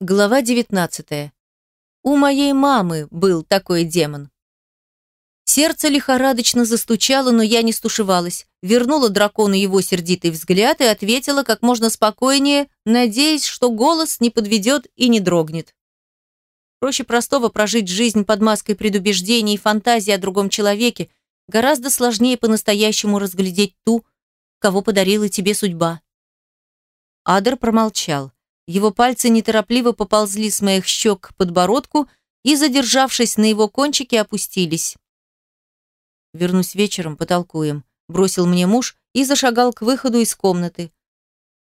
Глава 19. У моей мамы был такой демон. Сердце лихорадочно застучало, но я не стушевалась. Вернула дракону его сердитый взгляд и ответила как можно спокойнее, надеясь, что голос не подведет и не дрогнет. Проще простого прожить жизнь под маской предубеждений и фантазии о другом человеке, гораздо сложнее по-настоящему разглядеть ту, кого подарила тебе судьба. Адер промолчал. Его пальцы неторопливо поползли с моих щек к подбородку и, задержавшись на его кончике, опустились. «Вернусь вечером, потолкуем», – бросил мне муж и зашагал к выходу из комнаты.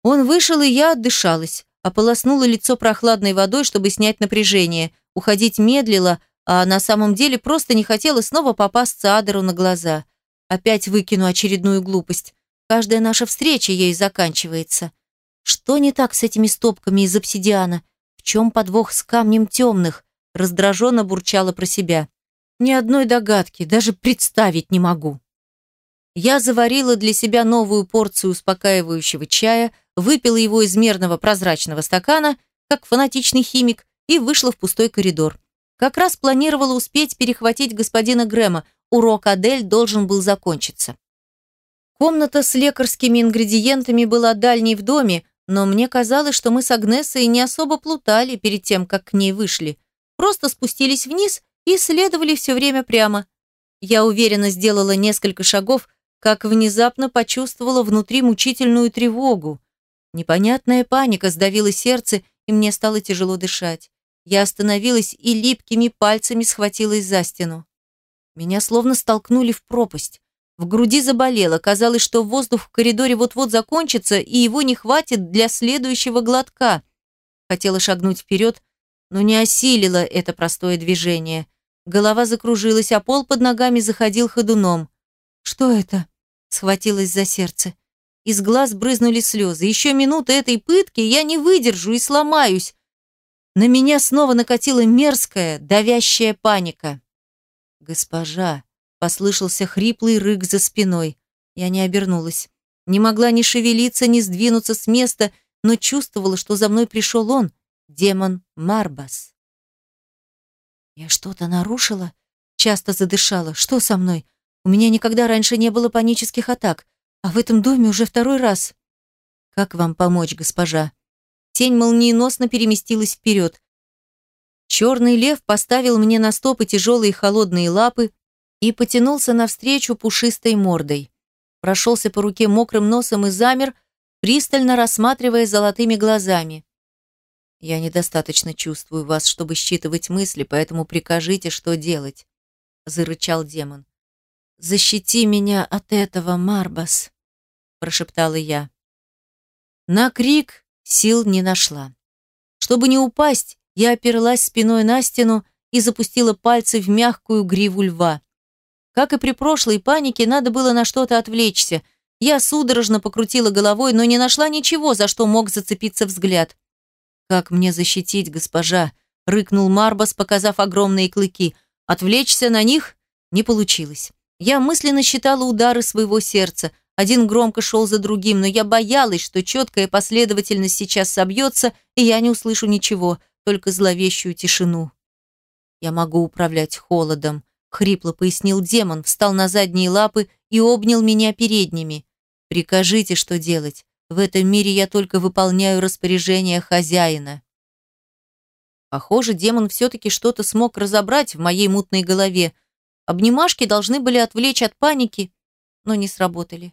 Он вышел, и я отдышалась, ополоснула лицо прохладной водой, чтобы снять напряжение, уходить медлила, а на самом деле просто не хотела снова попасться Адеру на глаза. Опять выкину очередную глупость. Каждая наша встреча ей заканчивается. Что не так с этими стопками из обсидиана? В чем подвох с камнем темных? Раздраженно бурчала про себя. Ни одной догадки, даже представить не могу. Я заварила для себя новую порцию успокаивающего чая, выпила его из мерного прозрачного стакана, как фанатичный химик, и вышла в пустой коридор. Как раз планировала успеть перехватить господина Грэма. Урок Адель должен был закончиться. Комната с лекарскими ингредиентами была дальней в доме, но мне казалось, что мы с Агнесой не особо плутали перед тем, как к ней вышли. Просто спустились вниз и следовали все время прямо. Я уверенно сделала несколько шагов, как внезапно почувствовала внутри мучительную тревогу. Непонятная паника сдавила сердце, и мне стало тяжело дышать. Я остановилась и липкими пальцами схватилась за стену. Меня словно столкнули в пропасть. В груди заболело, казалось, что воздух в коридоре вот-вот закончится, и его не хватит для следующего глотка. Хотела шагнуть вперед, но не осилила это простое движение. Голова закружилась, а пол под ногами заходил ходуном. «Что это?» – схватилась за сердце. Из глаз брызнули слезы. Еще минуты этой пытки я не выдержу и сломаюсь. На меня снова накатила мерзкая, давящая паника. «Госпожа», Послышался хриплый рык за спиной. Я не обернулась. Не могла ни шевелиться, ни сдвинуться с места, но чувствовала, что за мной пришел он, демон Марбас. Я что-то нарушила? Часто задышала. Что со мной? У меня никогда раньше не было панических атак, а в этом доме уже второй раз. Как вам помочь, госпожа? Тень молниеносно переместилась вперед. Черный лев поставил мне на стопы тяжелые холодные лапы, и потянулся навстречу пушистой мордой. Прошелся по руке мокрым носом и замер, пристально рассматривая золотыми глазами. «Я недостаточно чувствую вас, чтобы считывать мысли, поэтому прикажите, что делать», — зарычал демон. «Защити меня от этого, Марбас», — прошептала я. На крик сил не нашла. Чтобы не упасть, я оперлась спиной на стену и запустила пальцы в мягкую гриву льва. Как и при прошлой панике, надо было на что-то отвлечься. Я судорожно покрутила головой, но не нашла ничего, за что мог зацепиться взгляд. «Как мне защитить, госпожа?» — рыкнул Марбас, показав огромные клыки. «Отвлечься на них?» Не получилось. Я мысленно считала удары своего сердца. Один громко шел за другим, но я боялась, что четкая последовательность сейчас собьется, и я не услышу ничего, только зловещую тишину. Я могу управлять холодом, Хрипло пояснил демон, встал на задние лапы и обнял меня передними. «Прикажите, что делать. В этом мире я только выполняю распоряжения хозяина». Похоже, демон все-таки что-то смог разобрать в моей мутной голове. Обнимашки должны были отвлечь от паники, но не сработали.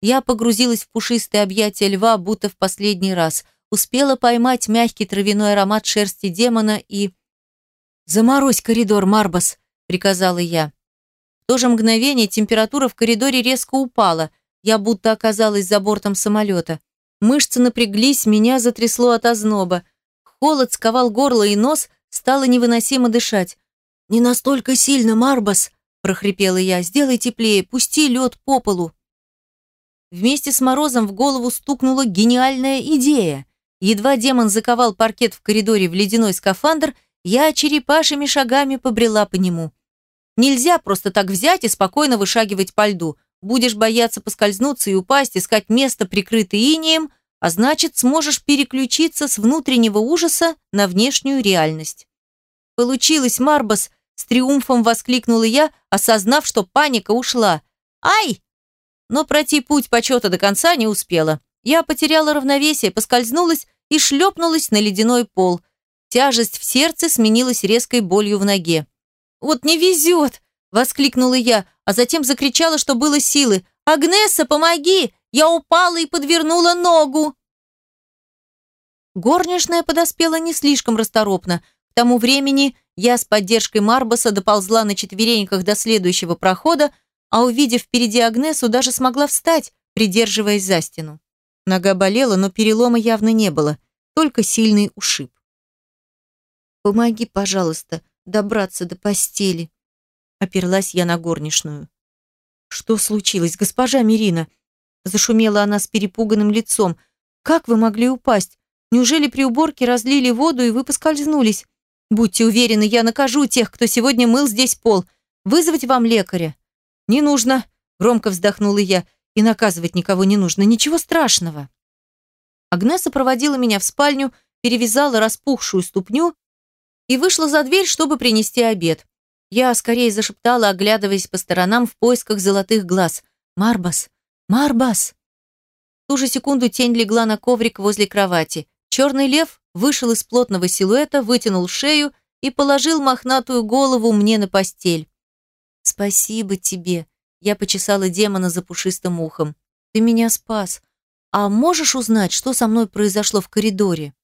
Я погрузилась в пушистые объятия льва, будто в последний раз. Успела поймать мягкий травяной аромат шерсти демона и... «Заморозь коридор, Марбас!» Приказала я. В то же мгновение температура в коридоре резко упала. Я будто оказалась за бортом самолета. Мышцы напряглись, меня затрясло от озноба. Холод сковал горло и нос, стало невыносимо дышать. «Не настолько сильно, Марбас!» – прохрипела я. «Сделай теплее, пусти лед по полу!» Вместе с Морозом в голову стукнула гениальная идея. Едва демон заковал паркет в коридоре в ледяной скафандр, я черепашими шагами побрела по нему. Нельзя просто так взять и спокойно вышагивать по льду. Будешь бояться поскользнуться и упасть, искать место, прикрытое инеем, а значит, сможешь переключиться с внутреннего ужаса на внешнюю реальность. Получилось, Марбас, с триумфом воскликнула я, осознав, что паника ушла. Ай! Но пройти путь почета до конца не успела. Я потеряла равновесие, поскользнулась и шлепнулась на ледяной пол. Тяжесть в сердце сменилась резкой болью в ноге. «Вот не везет!» – воскликнула я, а затем закричала, что было силы. «Агнеса, помоги! Я упала и подвернула ногу!» Горничная подоспела не слишком расторопно. К тому времени я с поддержкой Марбаса доползла на четвереньках до следующего прохода, а увидев впереди Агнесу, даже смогла встать, придерживаясь за стену. Нога болела, но перелома явно не было, только сильный ушиб. «Помоги, пожалуйста, добраться до постели», — оперлась я на горничную. «Что случилось, госпожа Мирина?» Зашумела она с перепуганным лицом. «Как вы могли упасть? Неужели при уборке разлили воду, и вы поскользнулись? Будьте уверены, я накажу тех, кто сегодня мыл здесь пол. Вызвать вам лекаря?» «Не нужно», — громко вздохнула я. «И наказывать никого не нужно, ничего страшного». Агнеса проводила меня в спальню, перевязала распухшую ступню и вышла за дверь, чтобы принести обед. Я скорее зашептала, оглядываясь по сторонам в поисках золотых глаз. «Марбас! Марбас!» В ту же секунду тень легла на коврик возле кровати. Черный лев вышел из плотного силуэта, вытянул шею и положил мохнатую голову мне на постель. «Спасибо тебе!» Я почесала демона за пушистым ухом. «Ты меня спас. А можешь узнать, что со мной произошло в коридоре?»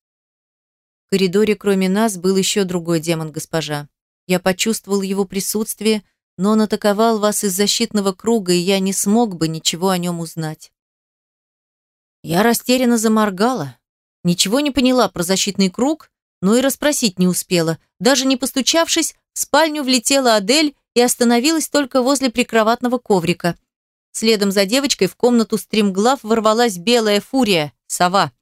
Коридоре, кроме нас, был еще другой демон, госпожа. Я почувствовал его присутствие, но он атаковал вас из защитного круга, и я не смог бы ничего о нем узнать. Я растерянно заморгала. Ничего не поняла про защитный круг, но и расспросить не успела. Даже не постучавшись, в спальню влетела Адель и остановилась только возле прикроватного коврика. Следом за девочкой в комнату стремглав ворвалась белая фурия, сова.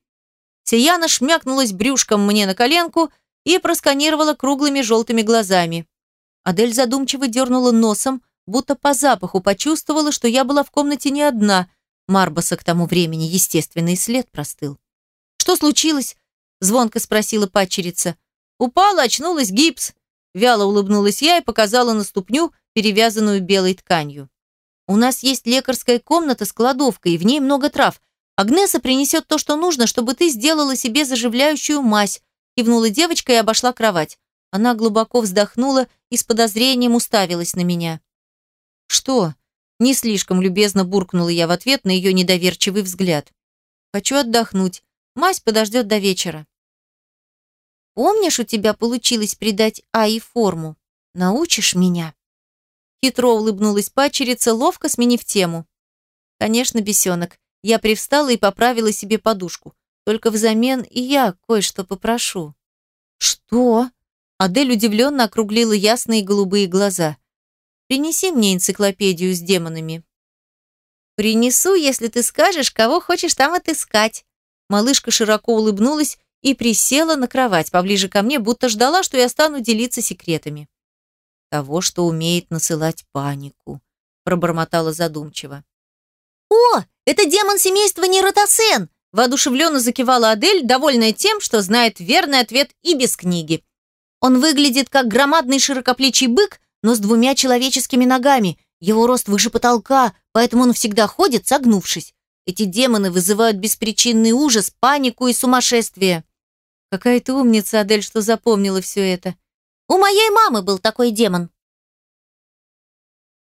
Сияна шмякнулась брюшком мне на коленку и просканировала круглыми желтыми глазами. Адель задумчиво дернула носом, будто по запаху почувствовала, что я была в комнате не одна. Марбаса к тому времени естественный след простыл. «Что случилось?» – звонко спросила падчерица. «Упала, очнулась, гипс!» Вяло улыбнулась я и показала на ступню, перевязанную белой тканью. «У нас есть лекарская комната с кладовкой, и в ней много трав. Агнеса принесет то, что нужно, чтобы ты сделала себе заживляющую мазь», кивнула девочка и обошла кровать. Она глубоко вздохнула и с подозрением уставилась на меня. «Что?» Не слишком любезно буркнула я в ответ на ее недоверчивый взгляд. «Хочу отдохнуть. Мазь подождет до вечера». «Помнишь, у тебя получилось придать Аи форму? Научишь меня?» Хитро улыбнулась пачерица, ловко сменив тему. «Конечно, бесенок. Я привстала и поправила себе подушку. Только взамен и я кое-что попрошу». «Что?» Адель удивленно округлила ясные голубые глаза. «Принеси мне энциклопедию с демонами». «Принесу, если ты скажешь, кого хочешь там отыскать». Малышка широко улыбнулась и присела на кровать поближе ко мне, будто ждала, что я стану делиться секретами. «Того, что умеет насылать панику», – пробормотала задумчиво. «О, это демон семейства Неротосен!» Воодушевленно закивала Адель, довольная тем, что знает верный ответ и без книги. Он выглядит как громадный широкоплечий бык, но с двумя человеческими ногами. Его рост выше потолка, поэтому он всегда ходит, согнувшись. Эти демоны вызывают беспричинный ужас, панику и сумасшествие. Какая ты умница, Адель, что запомнила все это. У моей мамы был такой демон.